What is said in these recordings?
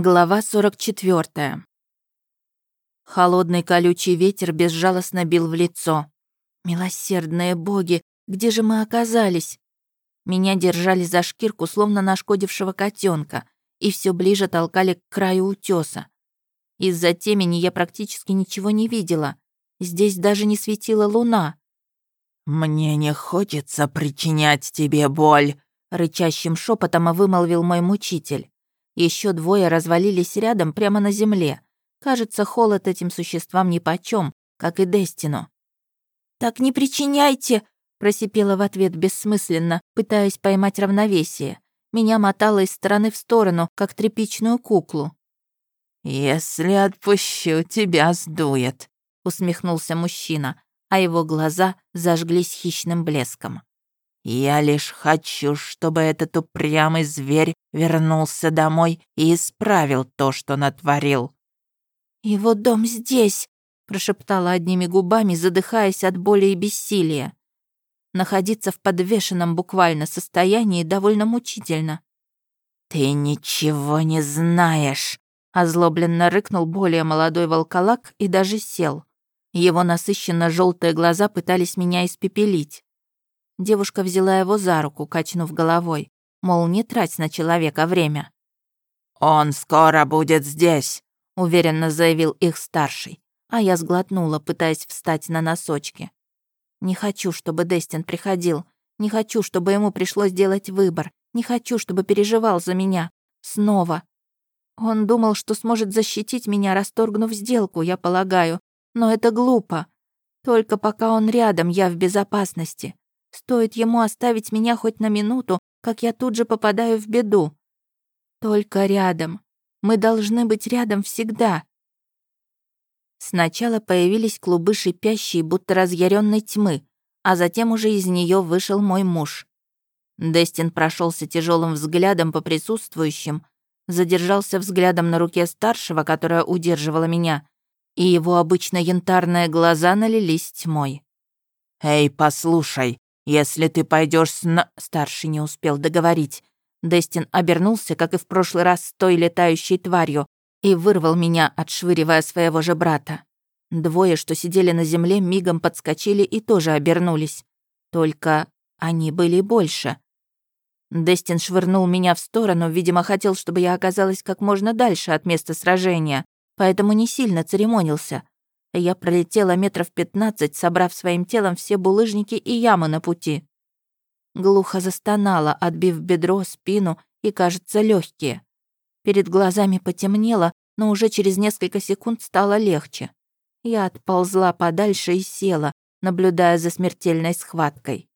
Глава 44. Холодный колючий ветер безжалостно бил в лицо. Милосердные боги, где же мы оказались? Меня держали за шкирку, словно нашкодившего котенка, и все ближе толкали к краю утеса. Из-за темени я практически ничего не видела. Здесь даже не светила луна. «Мне не хочется причинять тебе боль», — рычащим шепотом вымолвил мой мучитель. Еще двое развалились рядом прямо на земле. Кажется, холод этим существам нипочём, как и Дестину. «Так не причиняйте!» — просипела в ответ бессмысленно, пытаясь поймать равновесие. Меня мотало из стороны в сторону, как тряпичную куклу. «Если отпущу, тебя сдует», — усмехнулся мужчина, а его глаза зажглись хищным блеском. Я лишь хочу, чтобы этот упрямый зверь вернулся домой и исправил то, что натворил». «Его дом здесь», — прошептала одними губами, задыхаясь от боли и бессилия. Находиться в подвешенном буквально состоянии довольно мучительно. «Ты ничего не знаешь», — озлобленно рыкнул более молодой волколак и даже сел. Его насыщенно желтые глаза пытались меня испепелить. Девушка взяла его за руку, качнув головой, мол, не трать на человека время. «Он скоро будет здесь», — уверенно заявил их старший, а я сглотнула, пытаясь встать на носочки. Не хочу, чтобы Дестин приходил, не хочу, чтобы ему пришлось делать выбор, не хочу, чтобы переживал за меня. Снова. Он думал, что сможет защитить меня, расторгнув сделку, я полагаю, но это глупо. Только пока он рядом, я в безопасности. Стоит ему оставить меня хоть на минуту, как я тут же попадаю в беду. Только рядом. Мы должны быть рядом всегда. Сначала появились клубы шипящей, будто разъяренной тьмы, а затем уже из нее вышел мой муж. Дестин прошелся тяжелым взглядом по присутствующим, задержался взглядом на руке старшего, которая удерживала меня, и его обычно янтарные глаза налились тьмой. «Эй, послушай, «Если ты пойдешь с на...» Старший не успел договорить. Дестин обернулся, как и в прошлый раз, с той летающей тварью, и вырвал меня, отшвыривая своего же брата. Двое, что сидели на земле, мигом подскочили и тоже обернулись. Только они были больше. Дестин швырнул меня в сторону, видимо, хотел, чтобы я оказалась как можно дальше от места сражения, поэтому не сильно церемонился. Я пролетела метров пятнадцать, собрав своим телом все булыжники и ямы на пути. Глухо застонала, отбив бедро, спину и, кажется, легкие. Перед глазами потемнело, но уже через несколько секунд стало легче. Я отползла подальше и села, наблюдая за смертельной схваткой.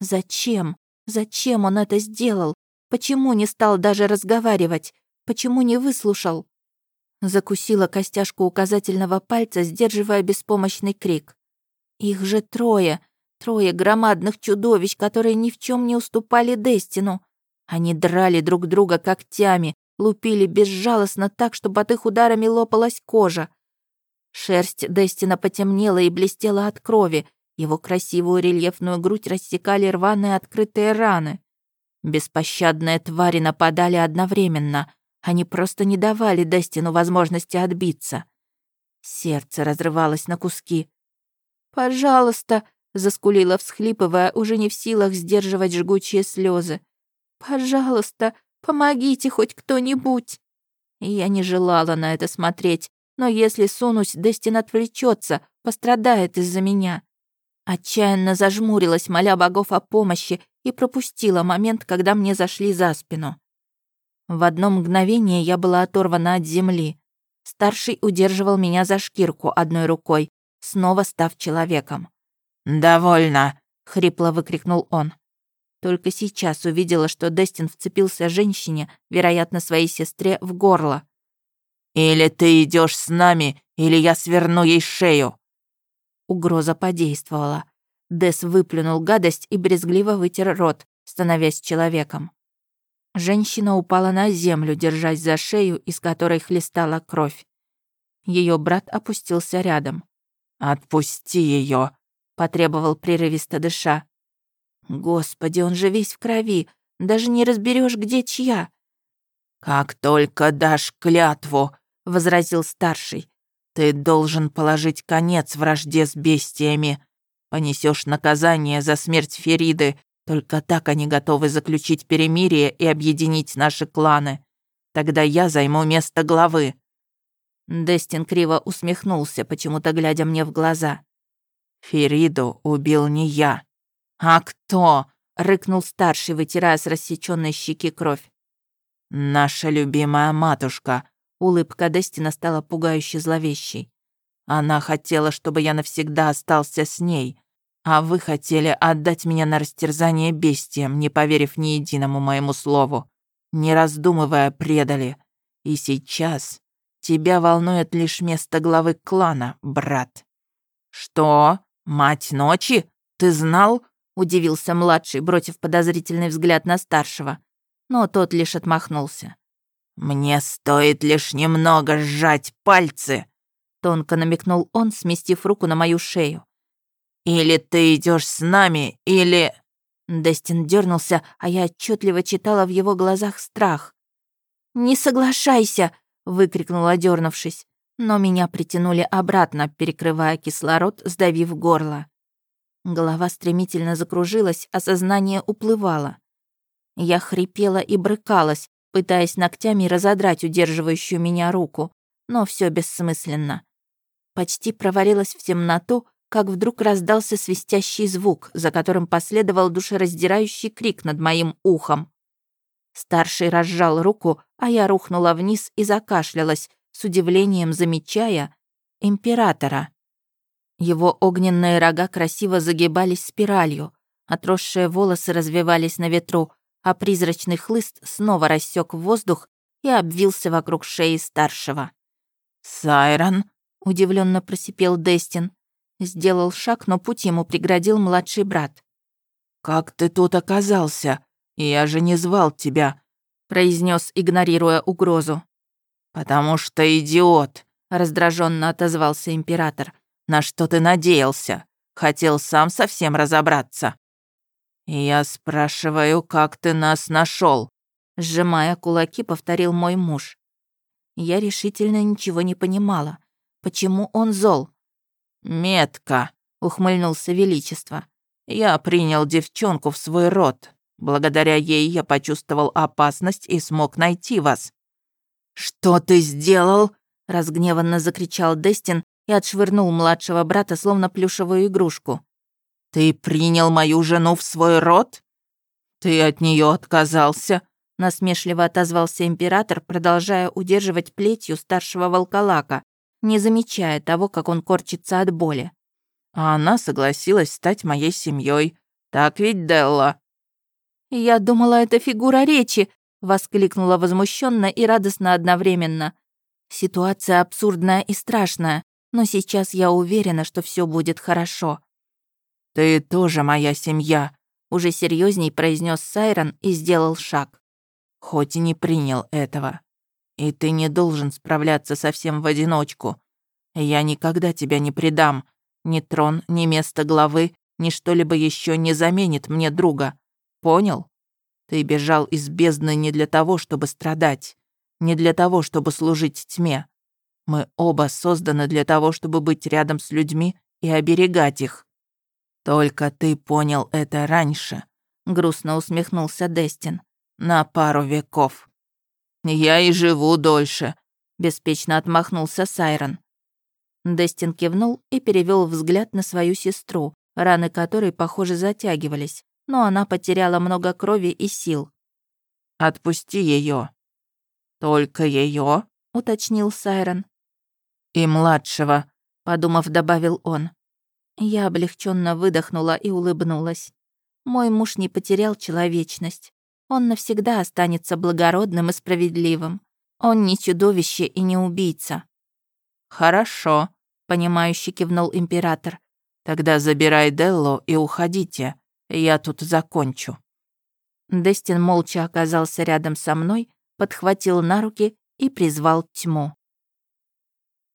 Зачем? Зачем он это сделал? Почему не стал даже разговаривать? Почему не выслушал? Закусила костяшку указательного пальца, сдерживая беспомощный крик. Их же трое. Трое громадных чудовищ, которые ни в чем не уступали Дестину. Они драли друг друга когтями, лупили безжалостно так, чтобы от их ударами лопалась кожа. Шерсть Дестина потемнела и блестела от крови, его красивую рельефную грудь рассекали рваные открытые раны. Беспощадные твари нападали одновременно. Они просто не давали Дестину возможности отбиться. Сердце разрывалось на куски. «Пожалуйста», — заскулила, всхлипывая, уже не в силах сдерживать жгучие слезы. «Пожалуйста, помогите хоть кто-нибудь». Я не желала на это смотреть, но если сунусь, Дестин отвлечется, пострадает из-за меня. Отчаянно зажмурилась, моля богов о помощи, и пропустила момент, когда мне зашли за спину. В одно мгновение я была оторвана от земли. Старший удерживал меня за шкирку одной рукой, снова став человеком. «Довольно!» — хрипло выкрикнул он. Только сейчас увидела, что Дестин вцепился женщине, вероятно, своей сестре, в горло. «Или ты идешь с нами, или я сверну ей шею!» Угроза подействовала. Дес выплюнул гадость и брезгливо вытер рот, становясь человеком. Женщина упала на землю, держась за шею, из которой хлестала кровь. Ее брат опустился рядом. «Отпусти ее, потребовал прерывисто дыша. «Господи, он же весь в крови, даже не разберешь, где чья». «Как только дашь клятву», — возразил старший, «ты должен положить конец вражде с бестиями. Понесешь наказание за смерть Фериды, только так они готовы заключить перемирие и объединить наши кланы. Тогда я займу место главы». Дестин криво усмехнулся, почему-то глядя мне в глаза. «Фериду убил не я». «А кто?» — рыкнул старший, вытирая с рассеченной щеки кровь. «Наша любимая матушка», — улыбка Дестина стала пугающе зловещей. «Она хотела, чтобы я навсегда остался с ней, а вы хотели отдать меня на растерзание бестиям, не поверив ни единому моему слову, не раздумывая предали. И сейчас тебя волнует лишь место главы клана, брат». «Что? Мать ночи? Ты знал?» — удивился младший, бросив подозрительный взгляд на старшего но тот лишь отмахнулся. «Мне стоит лишь немного сжать пальцы», — тонко намекнул он, сместив руку на мою шею. «Или ты идешь с нами, или...» Дестин дернулся, а я отчетливо читала в его глазах страх. «Не соглашайся!» — выкрикнула, дернувшись. Но меня притянули обратно, перекрывая кислород, сдавив горло. Голова стремительно закружилась, а сознание уплывало. Я хрипела и брыкалась, пытаясь ногтями разодрать удерживающую меня руку, но все бессмысленно. Почти провалилась в темноту, как вдруг раздался свистящий звук, за которым последовал душераздирающий крик над моим ухом. Старший разжал руку, а я рухнула вниз и закашлялась, с удивлением замечая императора. Его огненные рога красиво загибались спиралью, отросшие волосы развивались на ветру, а призрачный хлыст снова рассек воздух и обвился вокруг шеи старшего. «Сайрон?» — удивленно просипел Дестин. Сделал шаг, но путь ему преградил младший брат. «Как ты тут оказался? Я же не звал тебя», — произнес, игнорируя угрозу. «Потому что идиот», — раздраженно отозвался император. «На что ты надеялся? Хотел сам совсем разобраться». «Я спрашиваю, как ты нас нашел? Сжимая кулаки, повторил мой муж. Я решительно ничего не понимала. Почему он зол? «Метка», — ухмыльнулся Величество. «Я принял девчонку в свой род. Благодаря ей я почувствовал опасность и смог найти вас». «Что ты сделал?» — разгневанно закричал Дестин и отшвырнул младшего брата, словно плюшевую игрушку. «Ты принял мою жену в свой род? Ты от нее отказался?» Насмешливо отозвался император, продолжая удерживать плетью старшего волколака, не замечая того, как он корчится от боли. А она согласилась стать моей семьей. Так ведь, Делла?» «Я думала, это фигура речи», — воскликнула возмущенно и радостно одновременно. «Ситуация абсурдная и страшная, но сейчас я уверена, что все будет хорошо». «Ты тоже моя семья», — уже серьезней произнес Сайрон и сделал шаг. «Хоть и не принял этого. И ты не должен справляться совсем в одиночку. Я никогда тебя не предам. Ни трон, ни место главы, ни что-либо еще не заменит мне друга. Понял? Ты бежал из бездны не для того, чтобы страдать, не для того, чтобы служить тьме. Мы оба созданы для того, чтобы быть рядом с людьми и оберегать их. «Только ты понял это раньше», — грустно усмехнулся Дестин. «На пару веков». «Я и живу дольше», — беспечно отмахнулся Сайрон. Дестин кивнул и перевел взгляд на свою сестру, раны которой, похоже, затягивались, но она потеряла много крови и сил. «Отпусти ее. «Только ее? уточнил Сайрон. «И младшего», — подумав, добавил он. Я облегченно выдохнула и улыбнулась. Мой муж не потерял человечность. Он навсегда останется благородным и справедливым. Он не чудовище и не убийца. «Хорошо», — понимающе кивнул император. «Тогда забирай Делло и уходите. Я тут закончу». Дестин молча оказался рядом со мной, подхватил на руки и призвал тьму.